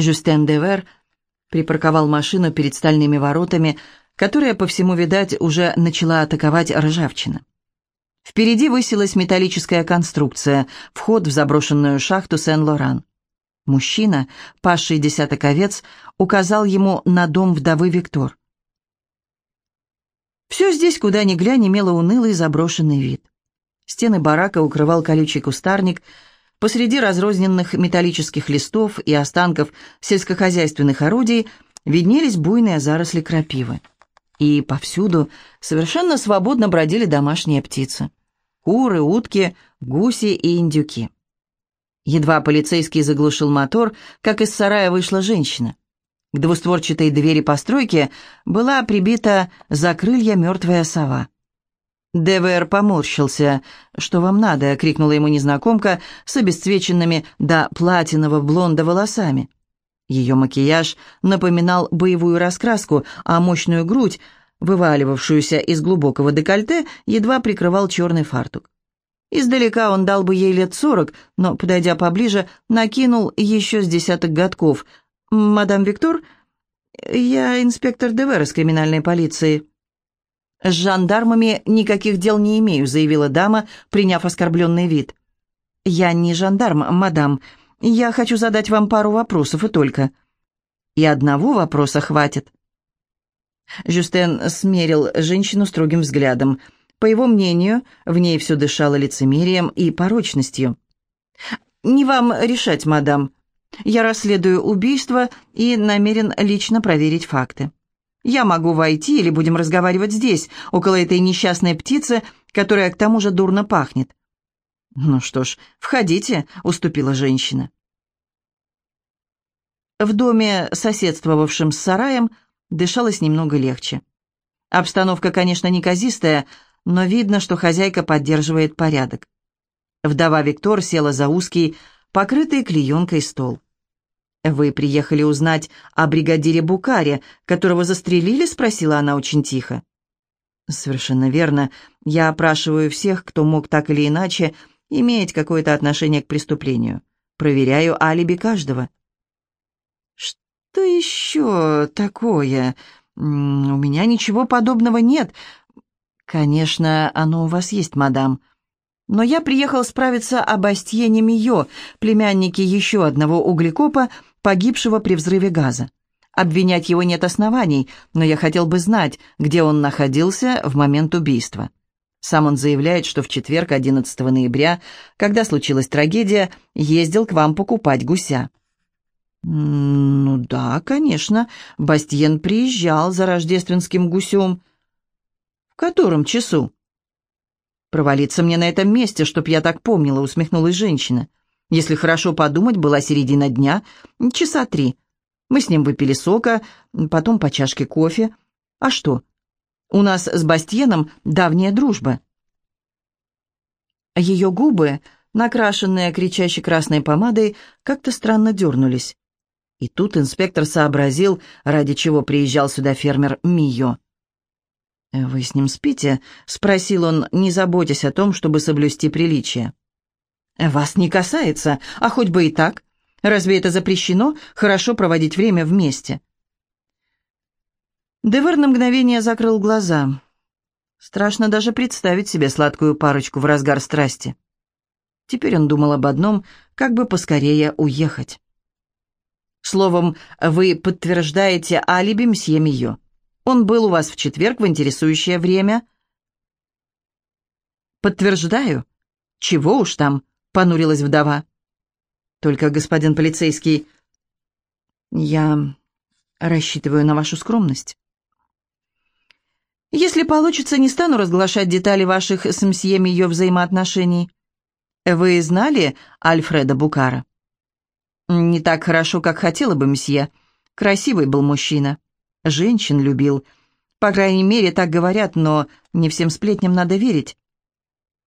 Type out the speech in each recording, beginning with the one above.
Жюстен Девер припарковал машину перед стальными воротами, которая, по всему видать, уже начала атаковать ржавчина. Впереди высилась металлическая конструкция, вход в заброшенную шахту Сен-Лоран. Мужчина, пасший десяток овец, указал ему на дом вдовы Виктор. Все здесь, куда ни глянь, имело унылый заброшенный вид. Стены барака укрывал колючий кустарник, посреди разрозненных металлических листов и останков сельскохозяйственных орудий виднелись буйные заросли крапивы. И повсюду совершенно свободно бродили домашние птицы. Куры, утки, гуси и индюки. Едва полицейский заглушил мотор, как из сарая вышла женщина. К двустворчатой двери постройки была прибита за крылья мертвая сова. ДВР поморщился. «Что вам надо?» — крикнула ему незнакомка с обесцвеченными до платинового блонда волосами. Ее макияж напоминал боевую раскраску, а мощную грудь, вываливавшуюся из глубокого декольте, едва прикрывал черный фартук. Издалека он дал бы ей лет сорок, но, подойдя поближе, накинул еще с десяток годков. «Мадам Виктор, я инспектор ДВР из криминальной полиции». «С жандармами никаких дел не имею», — заявила дама, приняв оскорбленный вид. «Я не жандарм, мадам. Я хочу задать вам пару вопросов и только». «И одного вопроса хватит». Жюстен смерил женщину строгим взглядом — по его мнению, в ней все дышало лицемерием и порочностью. «Не вам решать, мадам. Я расследую убийство и намерен лично проверить факты. Я могу войти или будем разговаривать здесь, около этой несчастной птицы, которая к тому же дурно пахнет». «Ну что ж, входите», — уступила женщина. В доме, соседствовавшем с сараем, дышалось немного легче. Обстановка, конечно, неказистая, но видно, что хозяйка поддерживает порядок. Вдова Виктор села за узкий, покрытый клеенкой стол. «Вы приехали узнать о бригадире Букаре, которого застрелили?» — спросила она очень тихо. «Совершенно верно. Я опрашиваю всех, кто мог так или иначе иметь какое-то отношение к преступлению. Проверяю алиби каждого». «Что еще такое? У меня ничего подобного нет. «Конечно, оно у вас есть, мадам. Но я приехал справиться об Астьене Мио, племяннике еще одного углекопа, погибшего при взрыве газа. Обвинять его нет оснований, но я хотел бы знать, где он находился в момент убийства». Сам он заявляет, что в четверг, 11 ноября, когда случилась трагедия, ездил к вам покупать гуся. «Ну да, конечно, Бастиен приезжал за рождественским гусем котором часу?» «Провалиться мне на этом месте, чтоб я так помнила», — усмехнулась женщина. «Если хорошо подумать, была середина дня, часа три. Мы с ним выпили сока, потом по чашке кофе. А что? У нас с Бастьеном давняя дружба». Ее губы, накрашенные кричащей красной помадой, как-то странно дернулись. И тут инспектор сообразил, ради чего приезжал сюда фермер Мио. «Вы с ним спите?» — спросил он, не заботясь о том, чтобы соблюсти приличие. «Вас не касается, а хоть бы и так. Разве это запрещено, хорошо проводить время вместе?» Девер на мгновение закрыл глаза. Страшно даже представить себе сладкую парочку в разгар страсти. Теперь он думал об одном, как бы поскорее уехать. «Словом, вы подтверждаете алиби мсье Мио?» Он был у вас в четверг в интересующее время?» «Подтверждаю. Чего уж там?» — понурилась вдова. «Только, господин полицейский, я рассчитываю на вашу скромность». «Если получится, не стану разглашать детали ваших с мсье ее взаимоотношений. Вы знали Альфреда Букара?» «Не так хорошо, как хотела бы мсье. Красивый был мужчина» женщин любил. По крайней мере, так говорят, но не всем сплетням надо верить.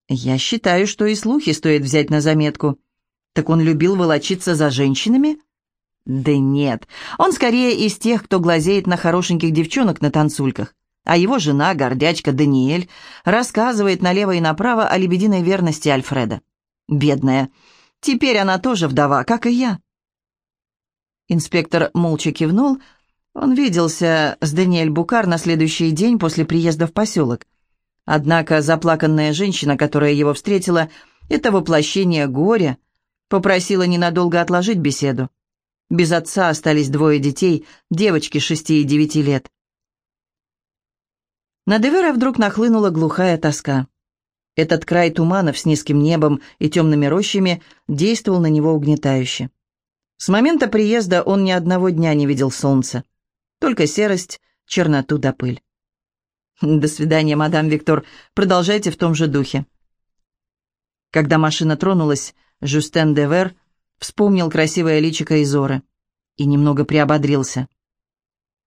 Я считаю, что и слухи стоит взять на заметку. Так он любил волочиться за женщинами? Да нет, он скорее из тех, кто глазеет на хорошеньких девчонок на танцульках. А его жена, гордячка Даниэль, рассказывает налево и направо о лебединой верности Альфреда. Бедная. Теперь она тоже вдова, как и я. Инспектор молча кивнул. Он виделся с Даниэль Букар на следующий день после приезда в поселок. Однако заплаканная женщина, которая его встретила, это воплощение горя, попросила ненадолго отложить беседу. Без отца остались двое детей, девочки шести и девяти лет. На Девера вдруг нахлынула глухая тоска. Этот край туманов с низким небом и темными рощами действовал на него угнетающе. С момента приезда он ни одного дня не видел солнца. Только серость, черноту да пыль. «До свидания, мадам Виктор. Продолжайте в том же духе». Когда машина тронулась, Жюстен Девер вспомнил красивое личико Изоры и немного приободрился.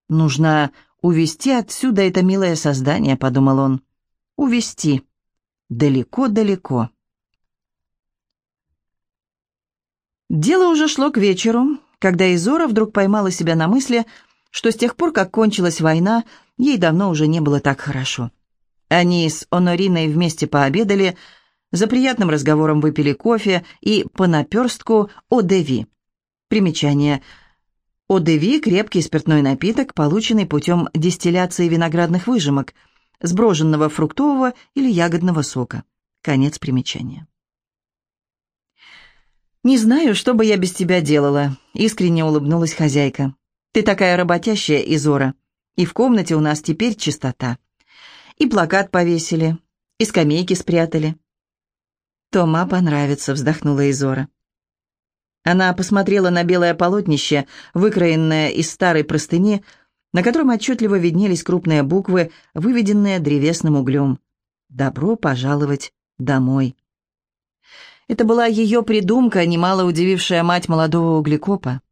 «Нужно увести отсюда это милое создание», — подумал он. «Увести. Далеко-далеко». Дело уже шло к вечеру, когда Изора вдруг поймала себя на мысли, что с тех пор, как кончилась война, ей давно уже не было так хорошо. Они с Онориной вместе пообедали, за приятным разговором выпили кофе и по наперстку одеви. Примечание. Одеви – крепкий спиртной напиток, полученный путем дистилляции виноградных выжимок, сброженного фруктового или ягодного сока. Конец примечания. «Не знаю, что бы я без тебя делала», — искренне улыбнулась хозяйка. «Ты такая работящая, Изора. И в комнате у нас теперь чистота. И плакат повесили, и скамейки спрятали». «Тома понравится», — вздохнула Изора. Она посмотрела на белое полотнище, выкроенное из старой простыни, на котором отчетливо виднелись крупные буквы, выведенные древесным углем. «Добро пожаловать домой». Это была ее придумка, немало удивившая мать молодого углекопа.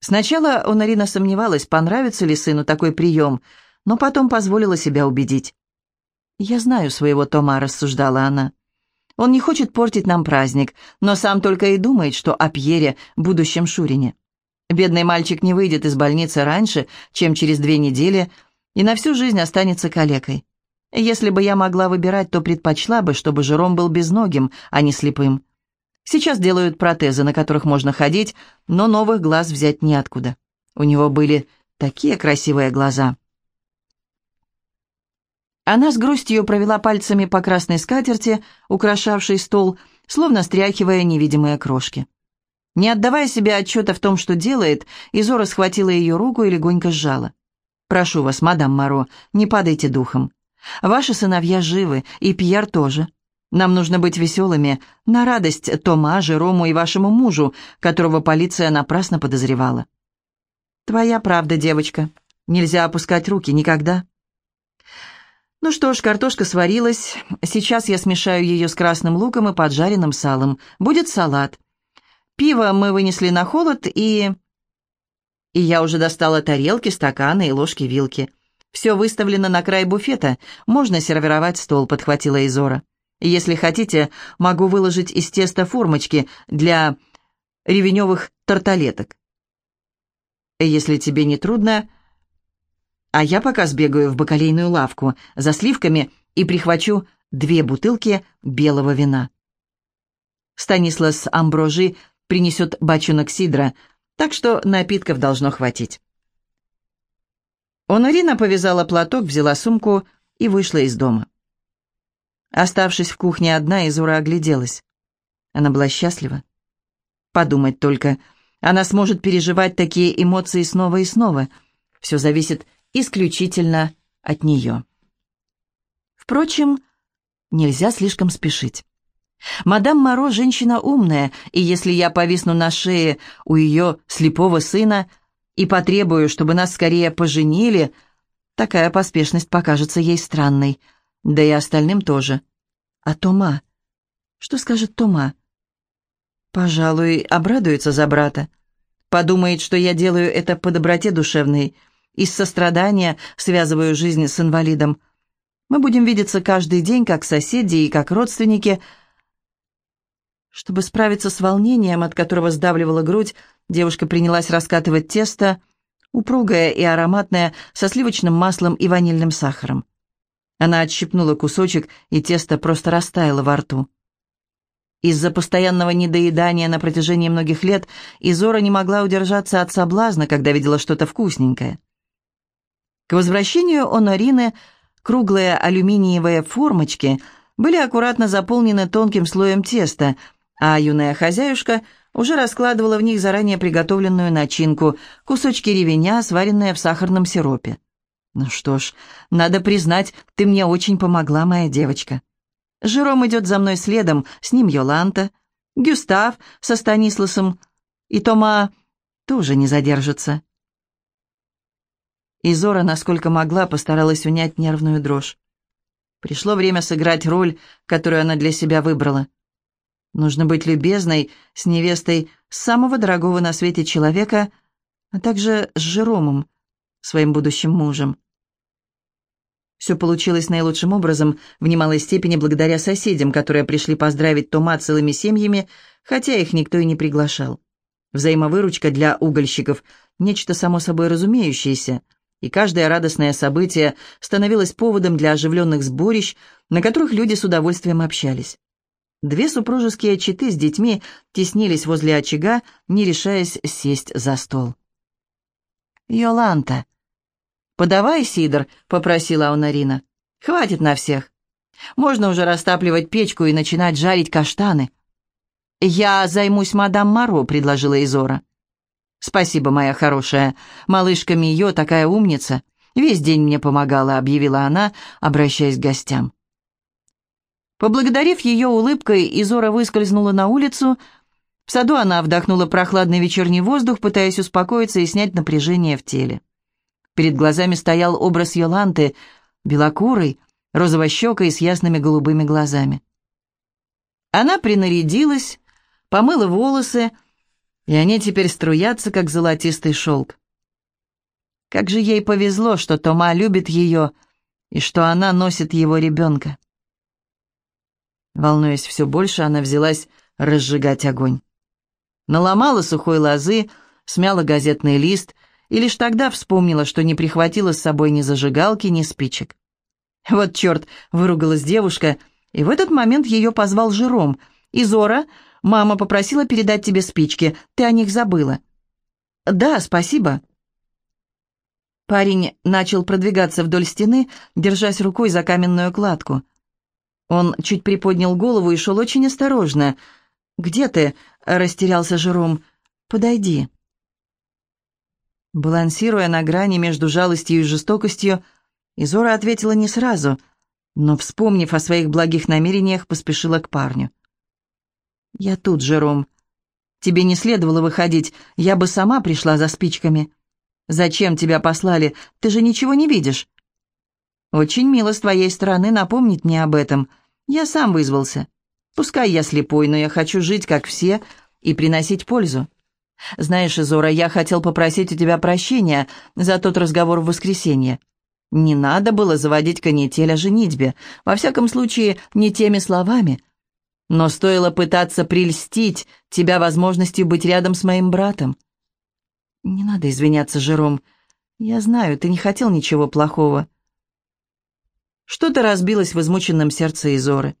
Сначала Онарина сомневалась, понравится ли сыну такой прием, но потом позволила себя убедить. «Я знаю своего Тома», — рассуждала она. «Он не хочет портить нам праздник, но сам только и думает, что о Пьере, будущем Шурине. Бедный мальчик не выйдет из больницы раньше, чем через две недели, и на всю жизнь останется калекой. Если бы я могла выбирать, то предпочла бы, чтобы Жером был безногим, а не слепым. Сейчас делают протезы, на которых можно ходить, но новых глаз взять неоткуда. У него были такие красивые глаза. Она с грустью провела пальцами по красной скатерти, украшавшей стол, словно стряхивая невидимые крошки. Не отдавая себе отчета в том, что делает, Изора схватила ее руку и легонько сжала. «Прошу вас, мадам Моро, не падайте духом. Ваши сыновья живы, и Пьер тоже. Нам нужно быть веселыми, на радость Тома, Жерому и вашему мужу, которого полиция напрасно подозревала. Твоя правда, девочка. Нельзя опускать руки никогда. Ну что ж, картошка сварилась. Сейчас я смешаю ее с красным луком и поджаренным салом. Будет салат. Пиво мы вынесли на холод и... И я уже достала тарелки, стаканы и ложки-вилки. Все выставлено на край буфета. Можно сервировать стол, подхватила Изора. Если хотите, могу выложить из теста формочки для ревеневых тарталеток. Если тебе не трудно, а я пока сбегаю в бакалейную лавку за сливками и прихвачу две бутылки белого вина. Станислас Амброжи принесет бочонок сидра, так что напитков должно хватить. Онорина повязала платок, взяла сумку и вышла из дома. Оставшись в кухне одна, Изура огляделась. Она была счастлива. Подумать только, она сможет переживать такие эмоции снова и снова. Все зависит исключительно от нее. Впрочем, нельзя слишком спешить. Мадам Моро женщина умная, и если я повисну на шее у ее слепого сына и потребую, чтобы нас скорее поженили, такая поспешность покажется ей странной — да и остальным тоже. А Тома? Что скажет Тома? Пожалуй, обрадуется за брата. Подумает, что я делаю это по доброте душевной, из сострадания связываю жизнь с инвалидом. Мы будем видеться каждый день как соседи и как родственники. Чтобы справиться с волнением, от которого сдавливала грудь, девушка принялась раскатывать тесто, упругое и ароматное, со сливочным маслом и ванильным сахаром. Она отщипнула кусочек, и тесто просто растаяло во рту. Из-за постоянного недоедания на протяжении многих лет Изора не могла удержаться от соблазна, когда видела что-то вкусненькое. К возвращению Онорины круглые алюминиевые формочки были аккуратно заполнены тонким слоем теста, а юная хозяюшка уже раскладывала в них заранее приготовленную начинку, кусочки ревеня, сваренные в сахарном сиропе. «Ну что ж, надо признать, ты мне очень помогла, моя девочка». Жером идет за мной следом, с ним Йоланта, Гюстав со Станисласом, и Тома тоже не задержится. Изора, насколько могла, постаралась унять нервную дрожь. Пришло время сыграть роль, которую она для себя выбрала. Нужно быть любезной с невестой самого дорогого на свете человека, а также с Жеромом, своим будущим мужем. Все получилось наилучшим образом, в немалой степени благодаря соседям, которые пришли поздравить Тома целыми семьями, хотя их никто и не приглашал. Взаимовыручка для угольщиков – нечто само собой разумеющееся, и каждое радостное событие становилось поводом для оживленных сборищ, на которых люди с удовольствием общались. Две супружеские четы с детьми теснились возле очага, не решаясь сесть за стол. «Йоланта», «Подавай, Сидор», — попросила Онарина. «Хватит на всех. Можно уже растапливать печку и начинать жарить каштаны». «Я займусь мадам Маро», — предложила Изора. «Спасибо, моя хорошая. Малышка Мио такая умница. Весь день мне помогала», — объявила она, обращаясь к гостям. Поблагодарив ее улыбкой, Изора выскользнула на улицу. В саду она вдохнула прохладный вечерний воздух, пытаясь успокоиться и снять напряжение в теле. Перед глазами стоял образ Йоланты, белокурой, розовощекой с ясными голубыми глазами. Она принарядилась, помыла волосы, и они теперь струятся, как золотистый шелк. Как же ей повезло, что Тома любит ее и что она носит его ребенка. Волнуясь все больше, она взялась разжигать огонь. Наломала сухой лозы, смяла газетный лист — и лишь тогда вспомнила, что не прихватила с собой ни зажигалки, ни спичек. «Вот черт!» — выругалась девушка, и в этот момент ее позвал Жером. «Изора, мама попросила передать тебе спички, ты о них забыла». «Да, спасибо». Парень начал продвигаться вдоль стены, держась рукой за каменную кладку. Он чуть приподнял голову и шел очень осторожно. «Где ты?» — растерялся Жером. «Подойди». Балансируя на грани между жалостью и жестокостью, Изора ответила не сразу, но, вспомнив о своих благих намерениях, поспешила к парню. «Я тут, Жером. Тебе не следовало выходить, я бы сама пришла за спичками. Зачем тебя послали? Ты же ничего не видишь». «Очень мило с твоей стороны напомнить мне об этом. Я сам вызвался. Пускай я слепой, но я хочу жить, как все, и приносить пользу». «Знаешь, Изора, я хотел попросить у тебя прощения за тот разговор в воскресенье. Не надо было заводить канитель о женитьбе, во всяком случае, не теми словами. Но стоило пытаться прельстить тебя возможностью быть рядом с моим братом». «Не надо извиняться, Жером. Я знаю, ты не хотел ничего плохого». Что-то разбилось в измученном сердце Изоры.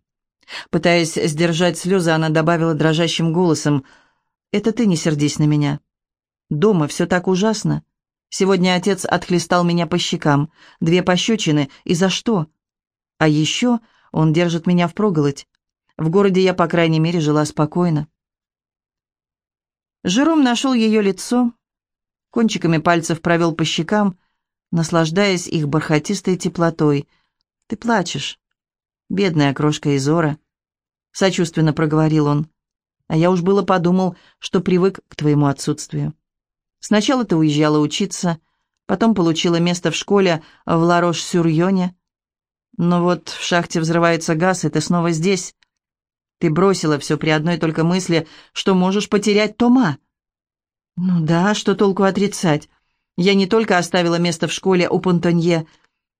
Пытаясь сдержать слезы, она добавила дрожащим голосом — это ты не сердись на меня. Дома все так ужасно. Сегодня отец отхлестал меня по щекам. Две пощечины. И за что? А еще он держит меня впроголодь. В городе я, по крайней мере, жила спокойно. Жером нашел ее лицо, кончиками пальцев провел по щекам, наслаждаясь их бархатистой теплотой. «Ты плачешь, бедная крошка Изора», — сочувственно проговорил он. А я уж было подумал, что привык к твоему отсутствию. Сначала ты уезжала учиться, потом получила место в школе в Ларош-Сюрьоне. Но вот в шахте взрывается газ, и ты снова здесь. Ты бросила все при одной только мысли, что можешь потерять Тома. Ну да, что толку отрицать? Я не только оставила место в школе у Понтонье.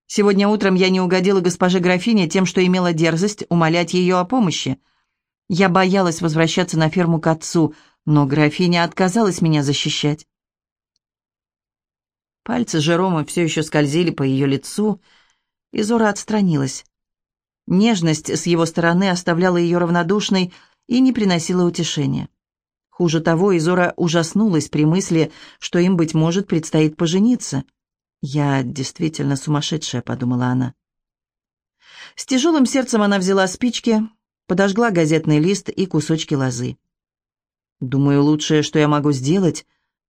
Сегодня утром я не угодила госпоже графине тем, что имела дерзость умолять ее о помощи. Я боялась возвращаться на ферму к отцу, но графиня отказалась меня защищать. Пальцы Жерома все еще скользили по ее лицу, и Зора отстранилась. Нежность с его стороны оставляла ее равнодушной и не приносила утешения. Хуже того, Изора ужаснулась при мысли, что им, быть может, предстоит пожениться. «Я действительно сумасшедшая», — подумала она. С тяжелым сердцем она взяла спички, подожгла газетный лист и кусочки лозы. «Думаю, лучшее, что я могу сделать,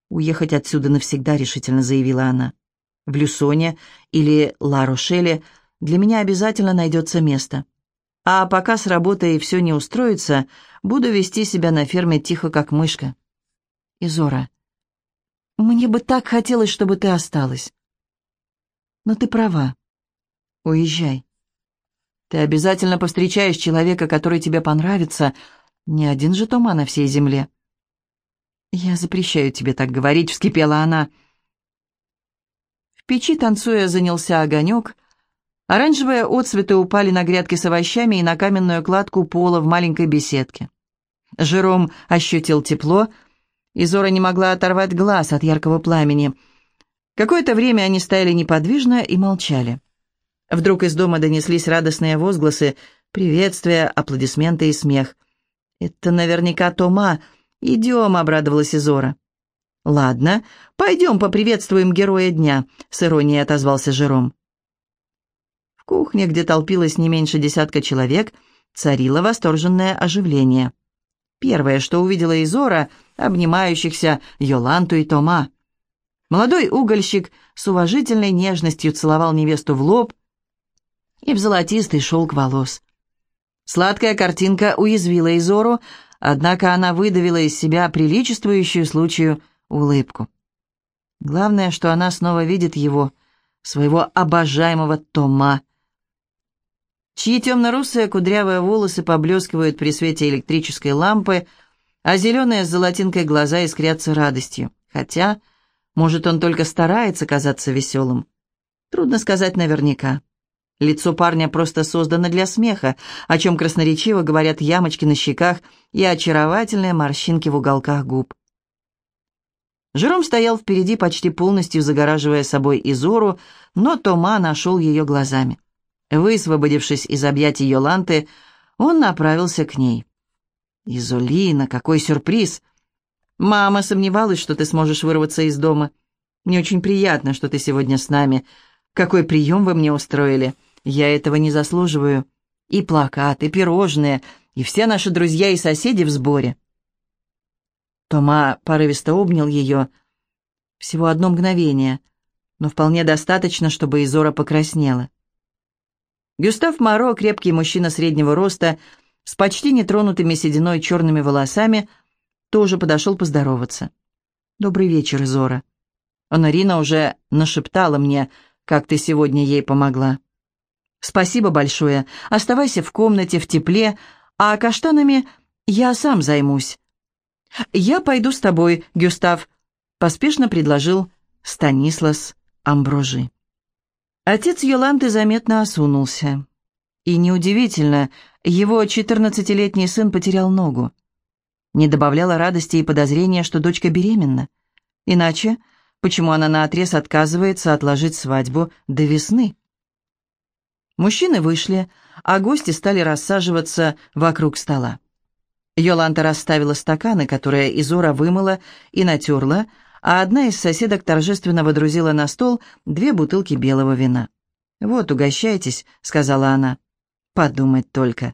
уехать отсюда навсегда», — решительно заявила она. «В Люсоне или Ла-Рошеле для меня обязательно найдется место. А пока с работой все не устроится, буду вести себя на ферме тихо, как мышка». «Изора, мне бы так хотелось, чтобы ты осталась». «Но ты права. Уезжай. Ты обязательно повстречаешь человека, который тебе понравится. Не один же Тома на всей земле». «Я запрещаю тебе так говорить», — вскипела она. В печи, танцуя, занялся огонек. Оранжевые отцветы упали на грядки с овощами и на каменную кладку пола в маленькой беседке. Жером ощутил тепло, и Зора не могла оторвать глаз от яркого пламени. Какое-то время они стояли неподвижно и молчали. Вдруг из дома донеслись радостные возгласы, приветствия, аплодисменты и смех. «Это наверняка Тома. Идем», — обрадовалась Изора. «Ладно, пойдем поприветствуем героя дня», — с иронией отозвался Жером. В кухне, где толпилось не меньше десятка человек, царило восторженное оживление. Первое, что увидела Изора, обнимающихся Йоланту и Тома. Молодой угольщик с уважительной нежностью целовал невесту в лоб, и в золотистый шелк волос. Сладкая картинка уязвила Изору, однако она выдавила из себя приличествующую случаю улыбку. Главное, что она снова видит его, своего обожаемого Тома, чьи темно-русые кудрявые волосы поблескивают при свете электрической лампы, а зеленые с золотинкой глаза искрятся радостью. Хотя, может, он только старается казаться веселым. Трудно сказать наверняка. Лицо парня просто создано для смеха, о чем красноречиво говорят ямочки на щеках и очаровательные морщинки в уголках губ. Жером стоял впереди, почти полностью загораживая собой Изору, но Тома нашел ее глазами. Высвободившись из объятий Йоланты, он направился к ней. «Изолина, какой сюрприз!» «Мама сомневалась, что ты сможешь вырваться из дома. Мне очень приятно, что ты сегодня с нами. Какой прием вы мне устроили!» Я этого не заслуживаю. И плакаты, и пирожные, и все наши друзья и соседи в сборе. Тома порывисто обнял ее. Всего одно мгновение, но вполне достаточно, чтобы Изора покраснела. Гюстав Моро, крепкий мужчина среднего роста, с почти нетронутыми сединой черными волосами, тоже подошел поздороваться. «Добрый вечер, Изора. Онорина уже нашептала мне, как ты сегодня ей помогла». «Спасибо большое. Оставайся в комнате, в тепле, а каштанами я сам займусь». «Я пойду с тобой, Гюстав», — поспешно предложил Станислас Амброжи. Отец Йоланты заметно осунулся. И неудивительно, его четырнадцатилетний сын потерял ногу. Не добавляло радости и подозрения, что дочка беременна. Иначе, почему она наотрез отказывается отложить свадьбу до весны? Мужчины вышли, а гости стали рассаживаться вокруг стола. Йоланта расставила стаканы, которые Изора вымыла и натерла, а одна из соседок торжественно водрузила на стол две бутылки белого вина. «Вот, угощайтесь», — сказала она. «Подумать только.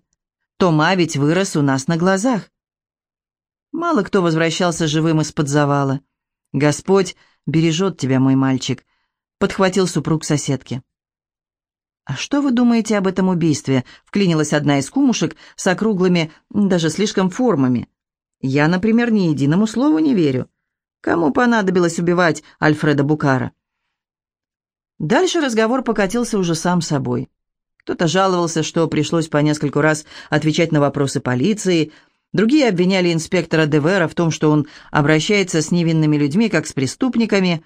Тома ведь вырос у нас на глазах». Мало кто возвращался живым из-под завала. «Господь бережет тебя, мой мальчик», — подхватил супруг соседки. «А что вы думаете об этом убийстве?» — вклинилась одна из кумушек с округлыми, даже слишком формами. «Я, например, ни единому слову не верю. Кому понадобилось убивать Альфреда Букара?» Дальше разговор покатился уже сам собой. Кто-то жаловался, что пришлось по нескольку раз отвечать на вопросы полиции, другие обвиняли инспектора Девера в том, что он обращается с невинными людьми, как с преступниками.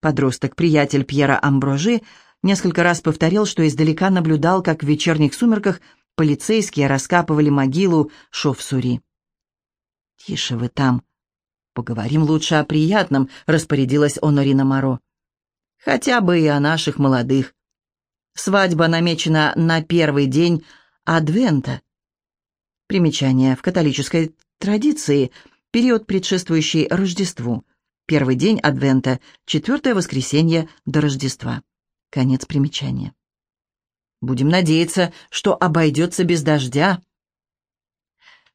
Подросток, приятель Пьера Амброжи, несколько раз повторил, что издалека наблюдал, как в вечерних сумерках полицейские раскапывали могилу Шовсури. «Тише вы там. Поговорим лучше о приятном», — распорядилась Онорина Моро. «Хотя бы и о наших молодых. Свадьба намечена на первый день Адвента». Примечание. В католической традиции период, предшествующий Рождеству. Первый день Адвента, четвертое воскресенье до Рождества. Конец примечания. Будем надеяться, что обойдется без дождя.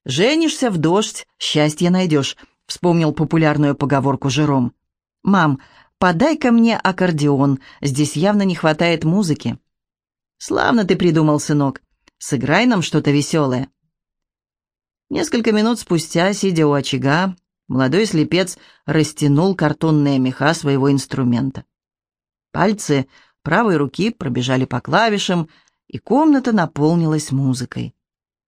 «Женишься в дождь, счастье найдешь», — вспомнил популярную поговорку Жером. «Мам, подай-ка мне аккордеон, здесь явно не хватает музыки». «Славно ты придумал, сынок. Сыграй нам что-то веселое». Несколько минут спустя, сидя у очага, молодой слепец растянул картонные меха своего инструмента. Пальцы правой руки пробежали по клавишам, и комната наполнилась музыкой.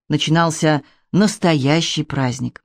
Начинался настоящий праздник.